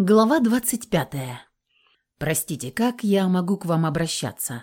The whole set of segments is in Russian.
Глава 25. «Простите, как я могу к вам обращаться?»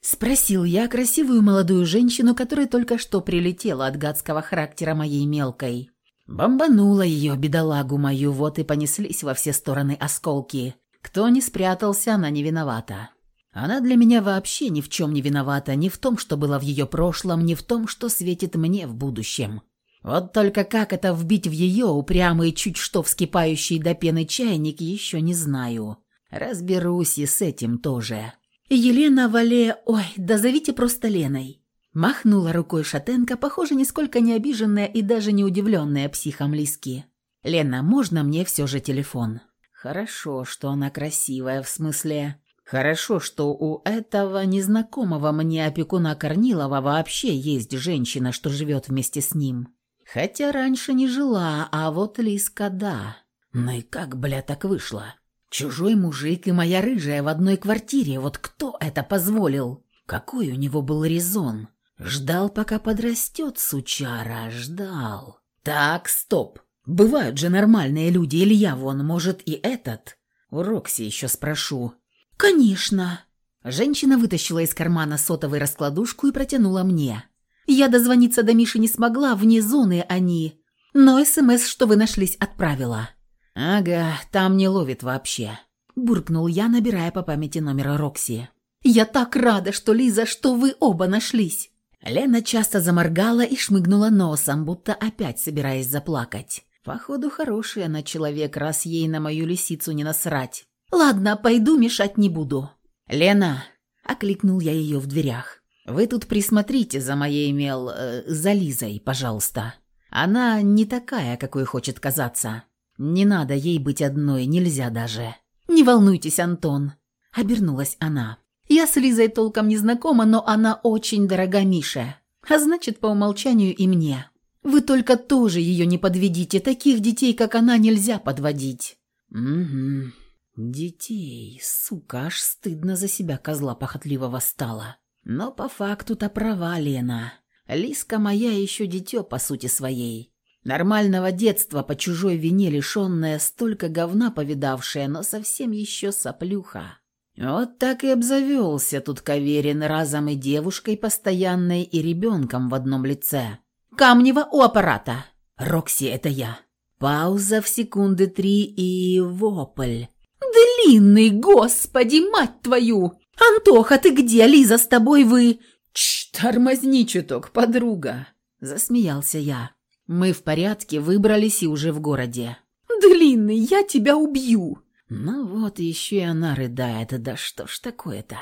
Спросил я красивую молодую женщину, которая только что прилетела от гадского характера моей мелкой. Бомбанула ее, бедолагу мою, вот и понеслись во все стороны осколки. Кто не спрятался, она не виновата. Она для меня вообще ни в чем не виновата, ни в том, что было в ее прошлом, ни в том, что светит мне в будущем. Вот только как это вбить в ее упрямый, чуть что вскипающий до пены чайник, еще не знаю. Разберусь и с этим тоже. Елена Вале... Ой, да зовите просто Леной. Махнула рукой шатенка, похоже, нисколько не обиженная и даже не удивленная психом Лиски. «Лена, можно мне все же телефон?» «Хорошо, что она красивая, в смысле...» «Хорошо, что у этого незнакомого мне опекуна Корнилова вообще есть женщина, что живет вместе с ним. Хотя раньше не жила, а вот Лиска да. Ну и как, бля, так вышло? Чужой мужик и моя рыжая в одной квартире, вот кто это позволил? Какой у него был резон? Ждал, пока подрастет, сучара, ждал. Так, стоп. Бывают же нормальные люди, Илья вон, может и этот. У Рокси еще спрошу. Конечно. Женщина вытащила из кармана сотовый раскладушку и протянула мне. Я дозвониться до Миши не смогла, вне зоны они. Но СМС, что вы нашлись, отправила». «Ага, там не ловит вообще», – буркнул я, набирая по памяти номер Рокси. «Я так рада, что Лиза, что вы оба нашлись». Лена часто заморгала и шмыгнула носом, будто опять собираясь заплакать. Походу, хороший она человек, раз ей на мою лисицу не насрать. «Ладно, пойду, мешать не буду». «Лена!» – окликнул я ее в дверях. Вы тут присмотрите за моей мел... Э, за Лизой, пожалуйста. Она не такая, какой хочет казаться. Не надо ей быть одной, нельзя даже. Не волнуйтесь, Антон. Обернулась она. Я с Лизой толком не знакома, но она очень дорога Мише. А значит, по умолчанию и мне. Вы только тоже ее не подведите. Таких детей, как она, нельзя подводить. Угу. Детей. Сука, аж стыдно за себя козла похотливого стало. Но по факту-то права Лена. Лиска моя еще дитё по сути своей. Нормального детства по чужой вине лишенная, столько говна повидавшая, но совсем еще соплюха. Вот так и обзавелся тут Каверин разом и девушкой постоянной, и ребенком в одном лице. «Камнева у аппарата!» «Рокси, это я!» Пауза в секунды три и вопль. «Длинный, господи, мать твою!» «Антоха, ты где? Лиза с тобой вы...» «Чш, тормозни чуток, подруга!» Засмеялся я. Мы в порядке, выбрались и уже в городе. «Длинный, я тебя убью!» Ну вот еще и она рыдает, да что ж такое-то?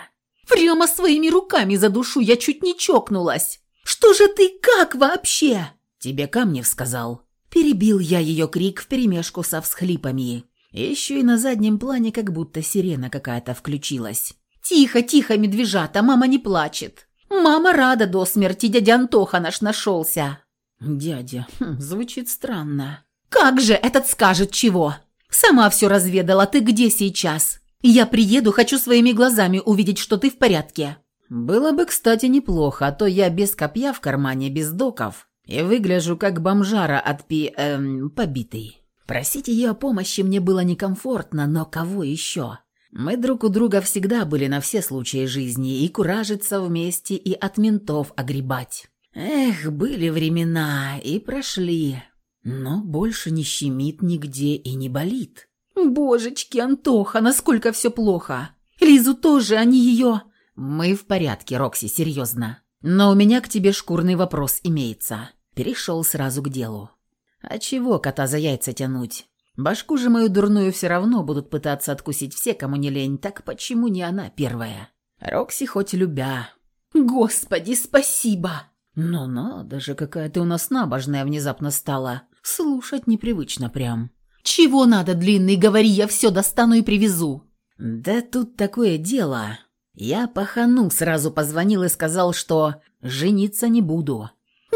Прямо своими руками за душу я чуть не чокнулась. Что же ты, как вообще? Тебе Камнев сказал. Перебил я ее крик вперемешку со всхлипами. Еще и на заднем плане как будто сирена какая-то включилась. «Тихо, тихо, медвежата, мама не плачет. Мама рада до смерти, дядя Антоха наш нашелся». «Дядя, хм, звучит странно». «Как же этот скажет чего? Сама все разведала, ты где сейчас? Я приеду, хочу своими глазами увидеть, что ты в порядке». «Было бы, кстати, неплохо, а то я без копья в кармане, без доков, и выгляжу как бомжара от пи... эм, побитый». Просить ее о помощи мне было некомфортно, но кого еще? Мы друг у друга всегда были на все случаи жизни, и куражиться вместе, и от ментов огребать. Эх, были времена, и прошли. Но больше не щемит нигде и не болит. Божечки, Антоха, насколько все плохо. Лизу тоже, они ее... Мы в порядке, Рокси, серьезно. Но у меня к тебе шкурный вопрос имеется. Перешел сразу к делу. А чего кота за яйца тянуть? Башку же мою дурную все равно будут пытаться откусить все, кому не лень, так почему не она первая? Рокси хоть любя. Господи, спасибо! Ну надо же, какая ты у нас набожная внезапно стала. Слушать непривычно прям. Чего надо, длинный, говори, я все достану и привезу. Да тут такое дело. Я пахану сразу позвонил и сказал, что жениться не буду.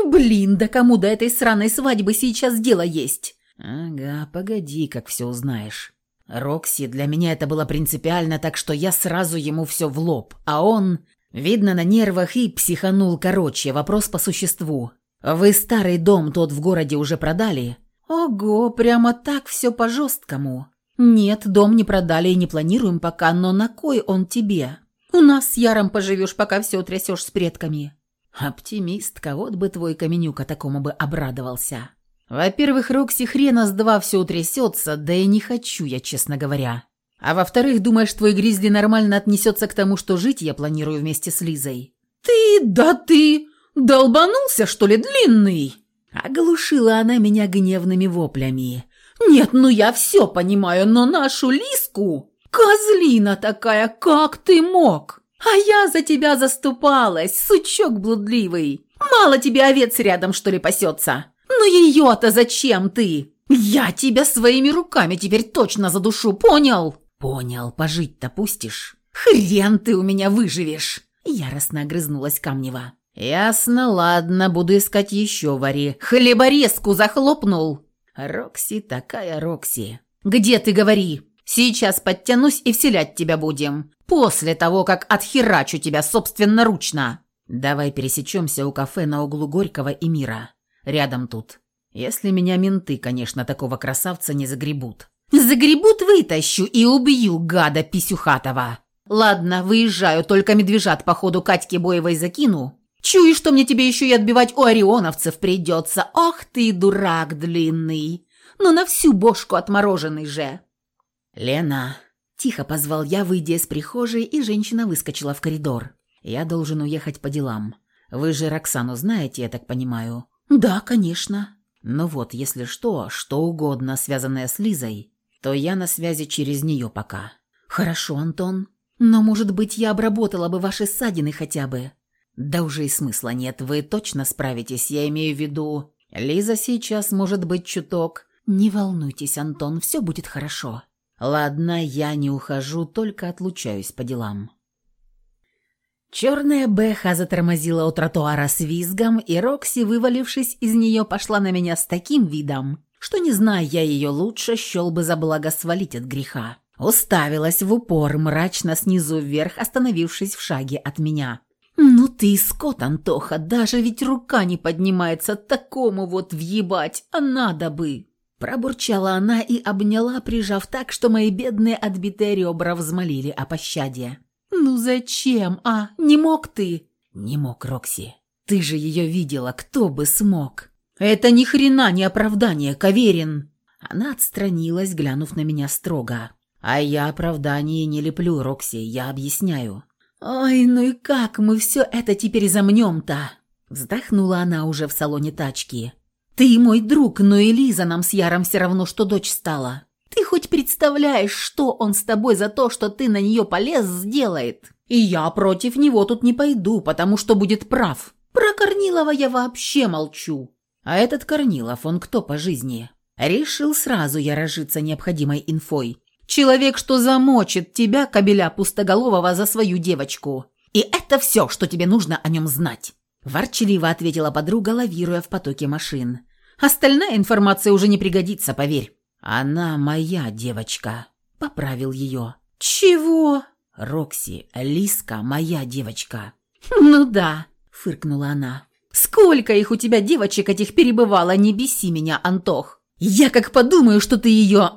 Блин, да кому до этой сраной свадьбы сейчас дело есть? «Ага, погоди, как все узнаешь. Рокси, для меня это было принципиально, так что я сразу ему все в лоб, а он, видно, на нервах и психанул короче, вопрос по существу. Вы старый дом тот в городе уже продали?» «Ого, прямо так все по-жесткому». «Нет, дом не продали и не планируем пока, но на кой он тебе? У нас с Яром поживешь, пока все утрясешь с предками». Оптимистка, вот бы твой Каменюка такому бы обрадовался. Во-первых, Рокси хрена с два все утрясется, да и не хочу я, честно говоря. А во-вторых, думаешь, твой Гризли нормально отнесется к тому, что жить я планирую вместе с Лизой? Ты, да ты, долбанулся, что ли, длинный? Оглушила она меня гневными воплями. «Нет, ну я все понимаю, но нашу Лиску... Козлина такая, как ты мог? А я за тебя заступалась, сучок блудливый. Мало тебе овец рядом, что ли, пасется? Ну ее-то зачем ты? Я тебя своими руками теперь точно задушу, понял?» «Понял, пожить-то пустишь?» «Хрен ты у меня выживешь!» Яростно огрызнулась Камнева. «Ясно, ладно, буду искать еще вари. Хлеборезку захлопнул!» «Рокси такая Рокси!» «Где ты, говори? Сейчас подтянусь и вселять тебя будем. После того, как отхерачу тебя собственноручно!» «Давай пересечемся у кафе на углу Горького и Мира. Рядом тут. Если меня менты, конечно, такого красавца не загребут». «Загребут, вытащу и убью, гада Писюхатова!» «Ладно, выезжаю, только медвежат по ходу Катьки Боевой закину, Чую, что мне тебе еще и отбивать у орионовцев придется. Ох ты, дурак длинный! Ну на всю бошку отмороженный же!» «Лена!» – тихо позвал я, выйдя из прихожей, и женщина выскочила в коридор. «Я должен уехать по делам. Вы же Роксану знаете, я так понимаю?» «Да, конечно». «Ну вот, если что, что угодно, связанное с Лизой, то я на связи через нее пока». «Хорошо, Антон. Но, может быть, я обработала бы ваши ссадины хотя бы?» «Да уже и смысла нет, вы точно справитесь, я имею в виду...» «Лиза сейчас может быть чуток...» «Не волнуйтесь, Антон, все будет хорошо». «Ладно, я не ухожу, только отлучаюсь по делам». Черная Бэха затормозила у тротуара с визгом, и Рокси, вывалившись из нее, пошла на меня с таким видом, что, не зная я ее лучше, счел бы за благо свалить от греха. Уставилась в упор, мрачно снизу вверх, остановившись в шаге от меня. «Ну ты скот, Антоха, даже ведь рука не поднимается такому вот въебать, а надо бы!» Пробурчала она и обняла, прижав так, что мои бедные отбитые ребра взмолили о пощаде. «Ну зачем, а? Не мог ты?» «Не мог, Рокси. Ты же ее видела, кто бы смог?» «Это ни хрена не оправдание, Каверин!» Она отстранилась, глянув на меня строго. «А я оправдание не леплю, Рокси, я объясняю. «Ой, ну и как мы все это теперь замнем-то?» Вздохнула она уже в салоне тачки. «Ты мой друг, но и Лиза нам с Яром все равно, что дочь стала. Ты хоть представляешь, что он с тобой за то, что ты на нее полез, сделает? И я против него тут не пойду, потому что будет прав. Про Корнилова я вообще молчу. А этот Корнилов, он кто по жизни?» Решил сразу я разжиться необходимой инфой. Человек, что замочит тебя, кобеля пустоголового, за свою девочку. И это все, что тебе нужно о нем знать». Ворчаливо ответила подруга, лавируя в потоке машин. «Остальная информация уже не пригодится, поверь». «Она моя девочка», — поправил ее. «Чего?» «Рокси, Лиска моя девочка». «Ну да», — фыркнула она. «Сколько их у тебя девочек этих перебывало, не беси меня, Антох. Я как подумаю, что ты ее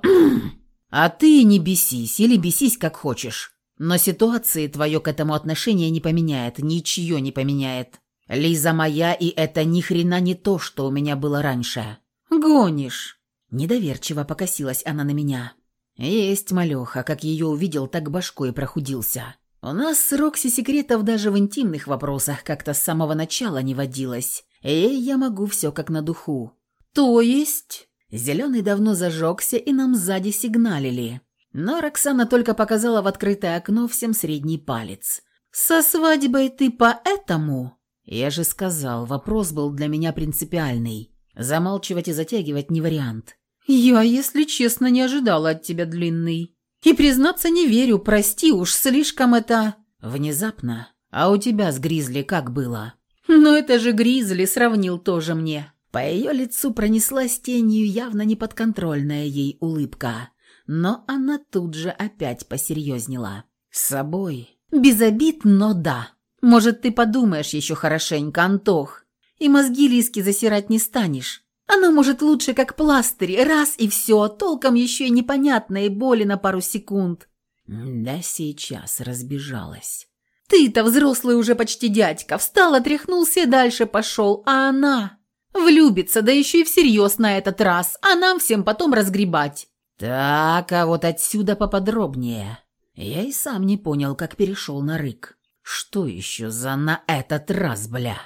А ты не бесись или бесись как хочешь. Но ситуации твое к этому отношение не поменяет, ничье не поменяет. Лиза моя, и это ни хрена не то, что у меня было раньше. Гонишь. Недоверчиво покосилась она на меня. Есть малеха, как ее увидел, так башкой прохудился. У нас с Рокси секретов даже в интимных вопросах как-то с самого начала не водилось. Эй, я могу все как на духу. То есть... Зеленый давно зажегся, и нам сзади сигналили. Но Роксана только показала в открытое окно всем средний палец. «Со свадьбой ты поэтому?» Я же сказал, вопрос был для меня принципиальный. Замалчивать и затягивать не вариант. «Я, если честно, не ожидала от тебя длинный. И, признаться, не верю, прости уж, слишком это...» «Внезапно. А у тебя с Гризли как было?» «Но это же Гризли сравнил тоже мне. По ее лицу пронеслась тенью явно неподконтрольная ей улыбка, но она тут же опять посерьезнела. «С собой?» «Без обид, но да. Может, ты подумаешь еще хорошенько, Антох, и мозги Лиски засирать не станешь. Оно может лучше как пластырь, раз и все, толком еще и непонятно и боли на пару секунд. Да сейчас разбежалась. Ты-то взрослый уже почти дядька, встал, отряхнулся и дальше пошел, а она... Влюбится, да еще и всерьез на этот раз, а нам всем потом разгребать. Так, а вот отсюда поподробнее. Я и сам не понял, как перешел на рык. Что еще за на этот раз, бля?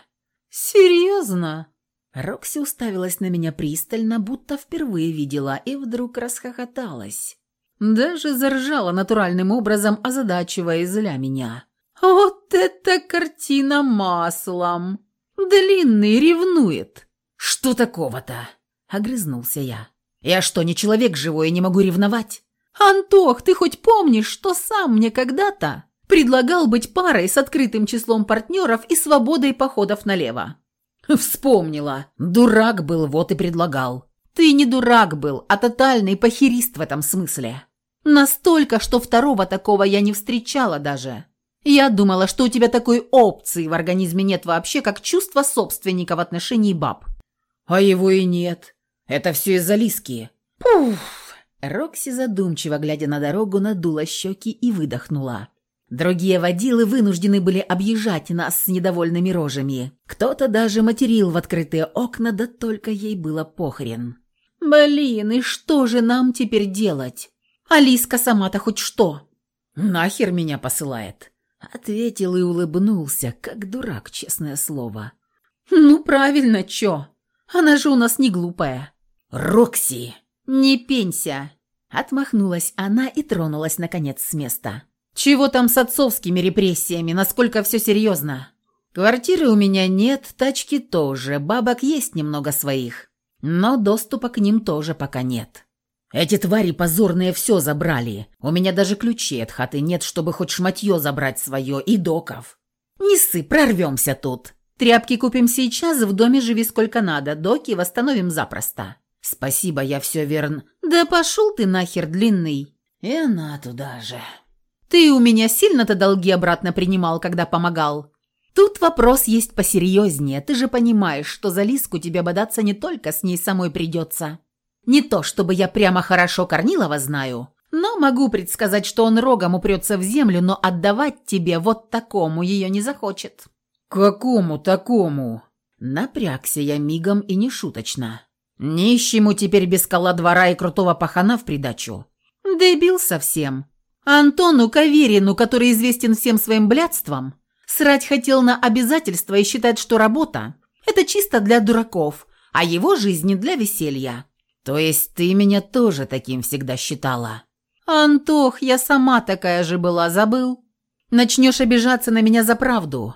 Серьезно? Рокси уставилась на меня пристально, будто впервые видела, и вдруг расхохоталась. Даже заржала натуральным образом, озадачивая зля меня. «Вот это картина маслом! Длинный ревнует!» «Что такого-то?» — огрызнулся я. «Я что, не человек живой и не могу ревновать?» «Антох, ты хоть помнишь, что сам мне когда-то предлагал быть парой с открытым числом партнеров и свободой походов налево?» «Вспомнила. Дурак был, вот и предлагал». «Ты не дурак был, а тотальный похерист в этом смысле. Настолько, что второго такого я не встречала даже. Я думала, что у тебя такой опции в организме нет вообще, как чувство собственника в отношении баб». «А его и нет. Это все из-за Лиски». «Пуф!» Рокси, задумчиво глядя на дорогу, надула щеки и выдохнула. Другие водилы вынуждены были объезжать нас с недовольными рожами. Кто-то даже материл в открытые окна, да только ей было похрен. «Блин, и что же нам теперь делать? Алиска сама-то хоть что?» «Нахер меня посылает?» Ответил и улыбнулся, как дурак, честное слово. «Ну, правильно, чё? Она же у нас не глупая». «Рокси!» «Не пенься!» Отмахнулась она и тронулась, наконец, с места. Чего там с отцовскими репрессиями, насколько все серьезно? Квартиры у меня нет, тачки тоже, бабок есть немного своих. Но доступа к ним тоже пока нет. Эти твари позорные все забрали. У меня даже ключей от хаты нет, чтобы хоть шматье забрать свое и доков. Не ссы, прорвемся тут. Тряпки купим сейчас, в доме живи сколько надо, доки восстановим запросто. Спасибо, я все верн. Да пошел ты нахер, длинный. И она туда же. Ты у меня сильно-то долги обратно принимал, когда помогал. Тут вопрос есть посерьезнее. Ты же понимаешь, что за Лиску тебе бодаться не только с ней самой придется. Не то, чтобы я прямо хорошо Корнилова знаю, но могу предсказать, что он рогом упрется в землю, но отдавать тебе вот такому ее не захочет». «Какому такому?» Напрягся я мигом и не шуточно. «Нищему теперь без кола двора и крутого пахана в придачу». «Дебил совсем. Антону Каверину, который известен всем своим блядством, срать хотел на обязательства и считать, что работа – это чисто для дураков, а его жизни для веселья. То есть ты меня тоже таким всегда считала? Антох, я сама такая же была, забыл? Начнешь обижаться на меня за правду?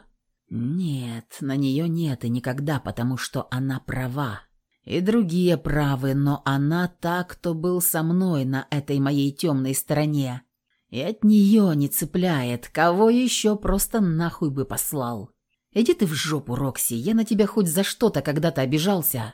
Нет, на нее нет и никогда, потому что она права. И другие правы, но она та, кто был со мной на этой моей темной стороне. И от нее не цепляет, кого еще просто нахуй бы послал. Иди ты в жопу, Рокси, я на тебя хоть за что-то когда-то обижался.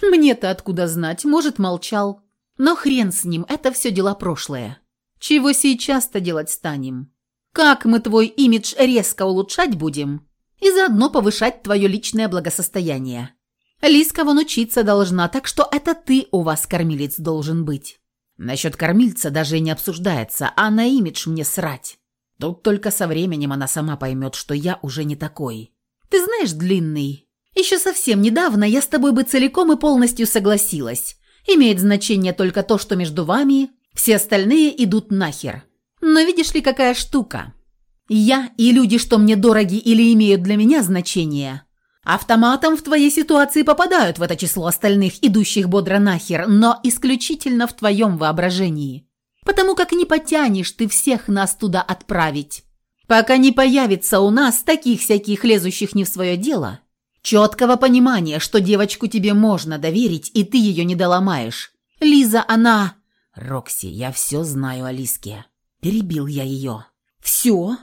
Мне-то откуда знать, может, молчал. Но хрен с ним, это все дела прошлое. Чего сейчас-то делать станем? Как мы твой имидж резко улучшать будем? И заодно повышать твое личное благосостояние. Лиска вон учиться должна, так что это ты у вас кормилец должен быть. Насчет кормильца даже и не обсуждается, а на имидж мне срать. Тут только со временем она сама поймет, что я уже не такой. Ты знаешь, Длинный, еще совсем недавно я с тобой бы целиком и полностью согласилась. Имеет значение только то, что между вами все остальные идут нахер. Но видишь ли, какая штука? Я и люди, что мне дороги или имеют для меня значение, Автоматом в твоей ситуации попадают в это число остальных, идущих бодро нахер, но исключительно в твоем воображении. Потому как не потянешь ты всех нас туда отправить. Пока не появится у нас таких всяких лезущих не в свое дело, четкого понимания, что девочку тебе можно доверить, и ты ее не доломаешь. Лиза, она... Рокси, я все знаю о Лиске. Перебил я ее. Все?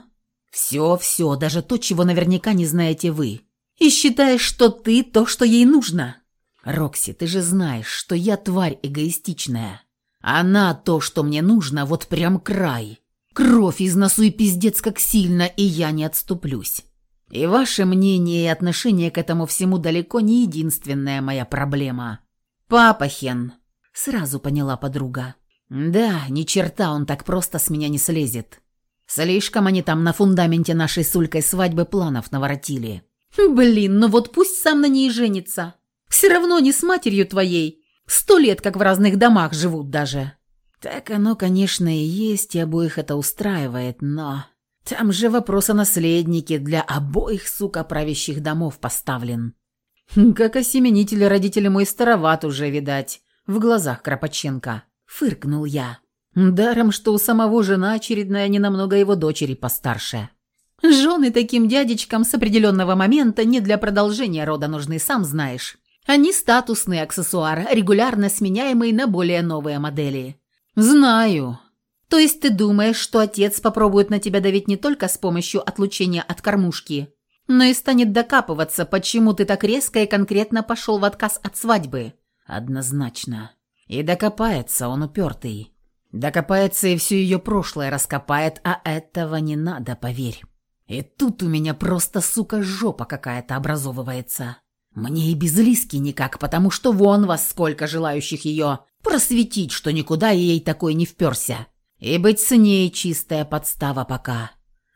Все-все, даже то, чего наверняка не знаете вы и считаешь, что ты то, что ей нужно. Рокси, ты же знаешь, что я тварь эгоистичная. Она то, что мне нужно, вот прям край. Кровь из носу и пиздец как сильно, и я не отступлюсь. И ваше мнение и отношение к этому всему далеко не единственная моя проблема. «Папахин», — сразу поняла подруга. «Да, ни черта он так просто с меня не слезет. Слишком они там на фундаменте нашей с Улькой свадьбы планов наворотили». «Блин, ну вот пусть сам на ней женится. Все равно не с матерью твоей. Сто лет как в разных домах живут даже». «Так оно, конечно, и есть, и обоих это устраивает, но...» «Там же вопрос о наследнике для обоих, сука, правящих домов поставлен». «Как осеменитель родители мой староват уже, видать, в глазах Кропаченко», — фыркнул я. Даром, что у самого жена очередная не намного его дочери постарше. Жены таким дядечкам с определенного момента не для продолжения рода нужны, сам знаешь. Они статусный аксессуар, регулярно сменяемый на более новые модели. «Знаю». «То есть ты думаешь, что отец попробует на тебя давить не только с помощью отлучения от кормушки, но и станет докапываться, почему ты так резко и конкретно пошел в отказ от свадьбы?» «Однозначно. И докопается он упертый. Докопается и все ее прошлое раскопает, а этого не надо, поверь. И тут у меня просто, сука, жопа какая-то образовывается. Мне и без Лиски никак, потому что вон вас сколько желающих ее просветить, что никуда ей такой не вперся. И быть с ней чистая подстава пока.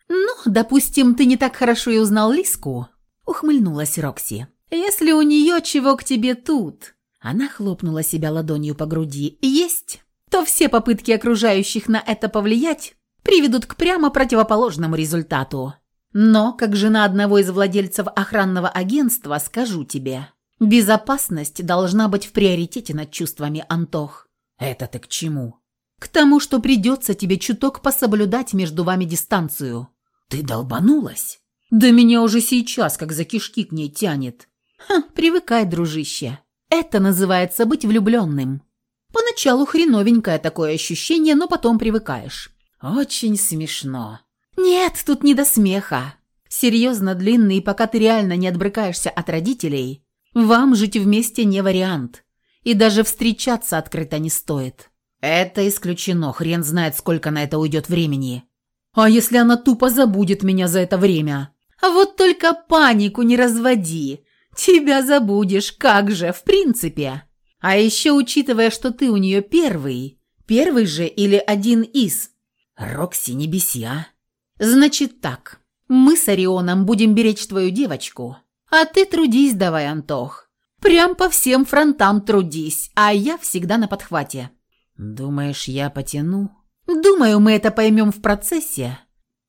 «Ну, допустим, ты не так хорошо и узнал Лиску», — ухмыльнулась Рокси. «Если у нее чего к тебе тут...» Она хлопнула себя ладонью по груди. «Есть, то все попытки окружающих на это повлиять приведут к прямо противоположному результату. Но, как жена одного из владельцев охранного агентства, скажу тебе, безопасность должна быть в приоритете над чувствами, Антох. Это ты к чему? К тому, что придется тебе чуток пособлюдать между вами дистанцию. Ты долбанулась? Да меня уже сейчас как за кишки к ней тянет. Ха, привыкай, дружище. Это называется быть влюбленным. Поначалу хреновенькое такое ощущение, но потом привыкаешь. Очень смешно. «Нет, тут не до смеха. Серьезно, длинный, пока ты реально не отбрыкаешься от родителей, вам жить вместе не вариант. И даже встречаться открыто не стоит». «Это исключено. Хрен знает, сколько на это уйдет времени». «А если она тупо забудет меня за это время?» «А вот только панику не разводи. Тебя забудешь, как же, в принципе. А еще учитывая, что ты у нее первый, первый же или один из...» «Рокси, не беси, а?» «Значит так, мы с Орионом будем беречь твою девочку, а ты трудись давай, Антох. Прям по всем фронтам трудись, а я всегда на подхвате». «Думаешь, я потяну?» «Думаю, мы это поймем в процессе.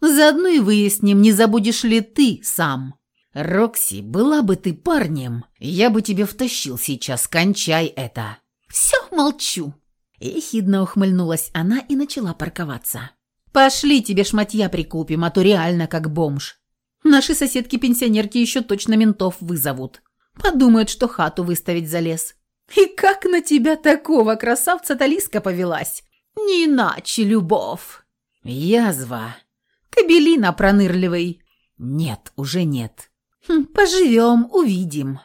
Заодно и выясним, не забудешь ли ты сам». «Рокси, была бы ты парнем, я бы тебе втащил сейчас, кончай это». «Все, молчу». Ехидно ухмыльнулась она и начала парковаться. Пошли тебе шматья прикупим, а то реально как бомж. Наши соседки-пенсионерки еще точно ментов вызовут. Подумают, что хату выставить залез. И как на тебя такого красавца Талиска повелась? Не иначе, любовь. Язва. Кабелина пронырливый. Нет, уже нет. Хм, поживем, увидим.